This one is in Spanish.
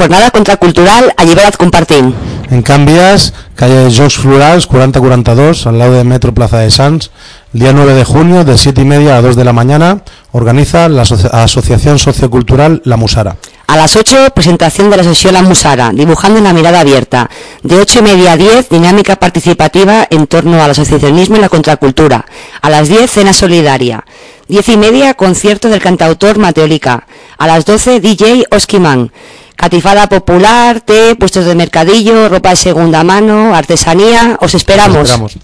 Jornada contracultural Alliberat Compartim. En Cambias, calle Jocs Florals, 4042, al lado de Metro Plaza de Sanz, el día 9 de junio, de 7 y media a 2 de la mañana, organiza la asoci- Asociación Sociocultural La Musara. A las 8, presentación de la sesión La Musara, dibujando en la mirada abierta. De 8 y media a 10, dinámica participativa en torno al asociacionismo y la contracultura. A las 10, cena solidaria. 10 y media, concierto del cantautor Mateólica. A las 12, DJ Oskiman. Catifada popular, té, puestos de mercadillo, ropa de segunda mano, artesanía. Os esperamos. Esperamos.